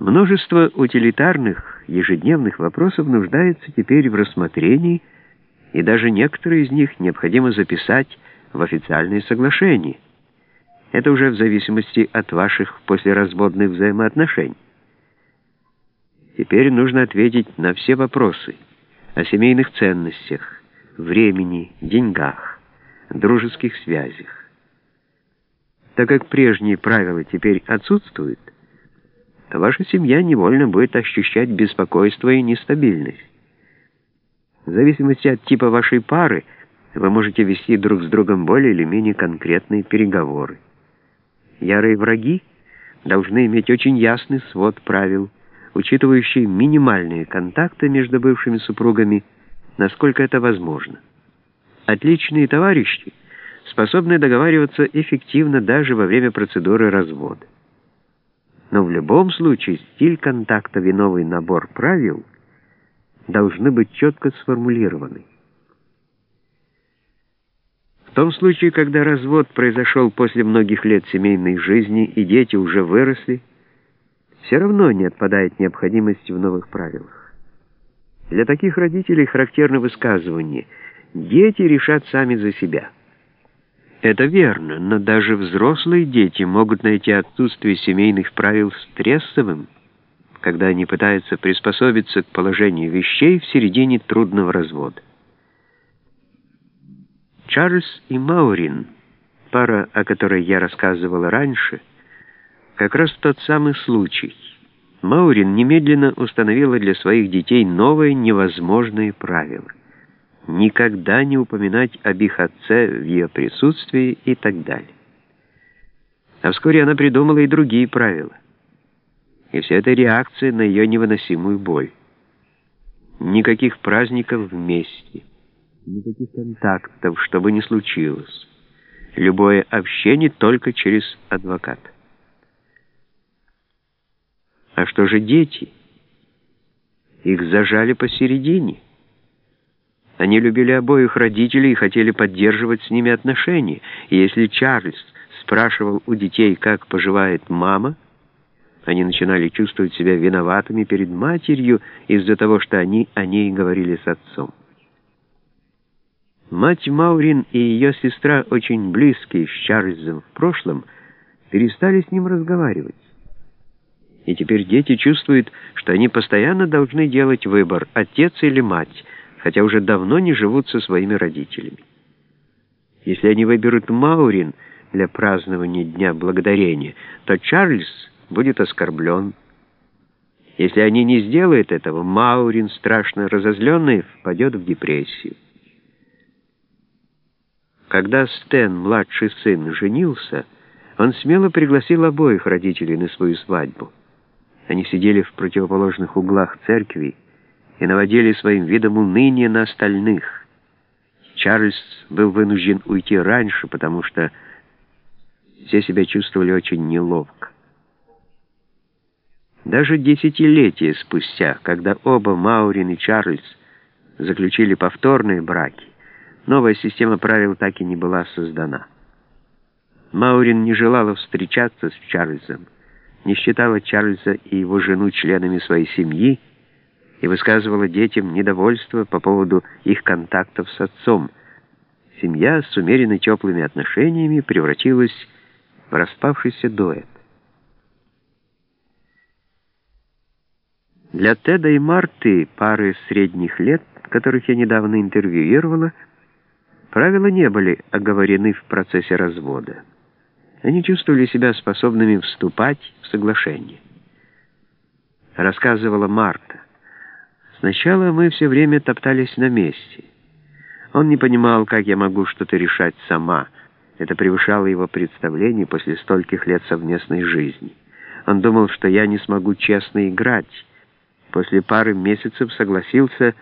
Множество утилитарных ежедневных вопросов нуждается теперь в рассмотрении, и даже некоторые из них необходимо записать в официальные соглашения. Это уже в зависимости от ваших послеразводных взаимоотношений. Теперь нужно ответить на все вопросы о семейных ценностях, времени, деньгах, дружеских связях. Так как прежние правила теперь отсутствуют, то ваша семья невольно будет ощущать беспокойство и нестабильность. В зависимости от типа вашей пары, вы можете вести друг с другом более или менее конкретные переговоры. Ярые враги должны иметь очень ясный свод правил, учитывающий минимальные контакты между бывшими супругами, насколько это возможно. Отличные товарищи способны договариваться эффективно даже во время процедуры развода. Но в любом случае стиль контакта и новый набор правил должны быть четко сформулированы. В том случае, когда развод произошел после многих лет семейной жизни и дети уже выросли, все равно не отпадает необходимость в новых правилах. Для таких родителей характерно высказывание «дети решат сами за себя». Это верно, но даже взрослые дети могут найти отсутствие семейных правил стрессовым, когда они пытаются приспособиться к положению вещей в середине трудного развода. Чарльз и Маурин, пара, о которой я рассказывал раньше, как раз тот самый случай. Маурин немедленно установила для своих детей новое невозможное правило — никогда не упоминать об их отце в ее присутствии и так далее. А вскоре она придумала и другие правила. И вся эта реакция на ее невыносимую боль. Никаких праздников вместе, никаких контактов, что бы ни случилось. Любое общение только через адвоката. А что же дети? Их зажали посередине. Они любили обоих родителей и хотели поддерживать с ними отношения. И если Чарльз спрашивал у детей, как поживает мама, они начинали чувствовать себя виноватыми перед матерью из-за того, что они о ней говорили с отцом. Мать Маурин и ее сестра, очень близкие с Чарльзом в прошлом, перестали с ним разговаривать. И теперь дети чувствуют, что они постоянно должны делать выбор, отец или мать, хотя уже давно не живут со своими родителями. Если они выберут Маурин для празднования Дня Благодарения, то Чарльз будет оскорблен. Если они не сделают этого, Маурин, страшно разозленный, впадет в депрессию. Когда Стэн, младший сын, женился, он смело пригласил обоих родителей на свою свадьбу. Они сидели в противоположных углах церкви, и наводили своим видом уныние на остальных. Чарльз был вынужден уйти раньше, потому что все себя чувствовали очень неловко. Даже десятилетия спустя, когда оба Маурин и Чарльз заключили повторные браки, новая система правил так и не была создана. Маурин не желала встречаться с Чарльзом, не считала Чарльза и его жену членами своей семьи, и высказывала детям недовольство по поводу их контактов с отцом. Семья с умеренно теплыми отношениями превратилась в распавшийся дуэт. Для Теда и Марты, пары средних лет, которых я недавно интервьюировала, правила не были оговорены в процессе развода. Они чувствовали себя способными вступать в соглашение. Рассказывала Марта. Сначала мы все время топтались на месте. Он не понимал, как я могу что-то решать сама. Это превышало его представление после стольких лет совместной жизни. Он думал, что я не смогу честно играть. После пары месяцев согласился,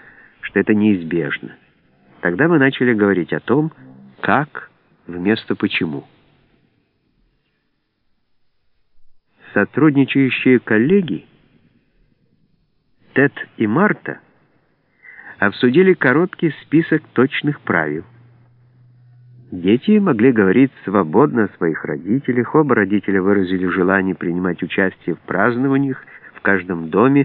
что это неизбежно. Тогда мы начали говорить о том, как вместо почему. Сотрудничающие коллеги Тед и Марта обсудили короткий список точных правил. Дети могли говорить свободно о своих родителях, оба родителя выразили желание принимать участие в празднованиях, в каждом доме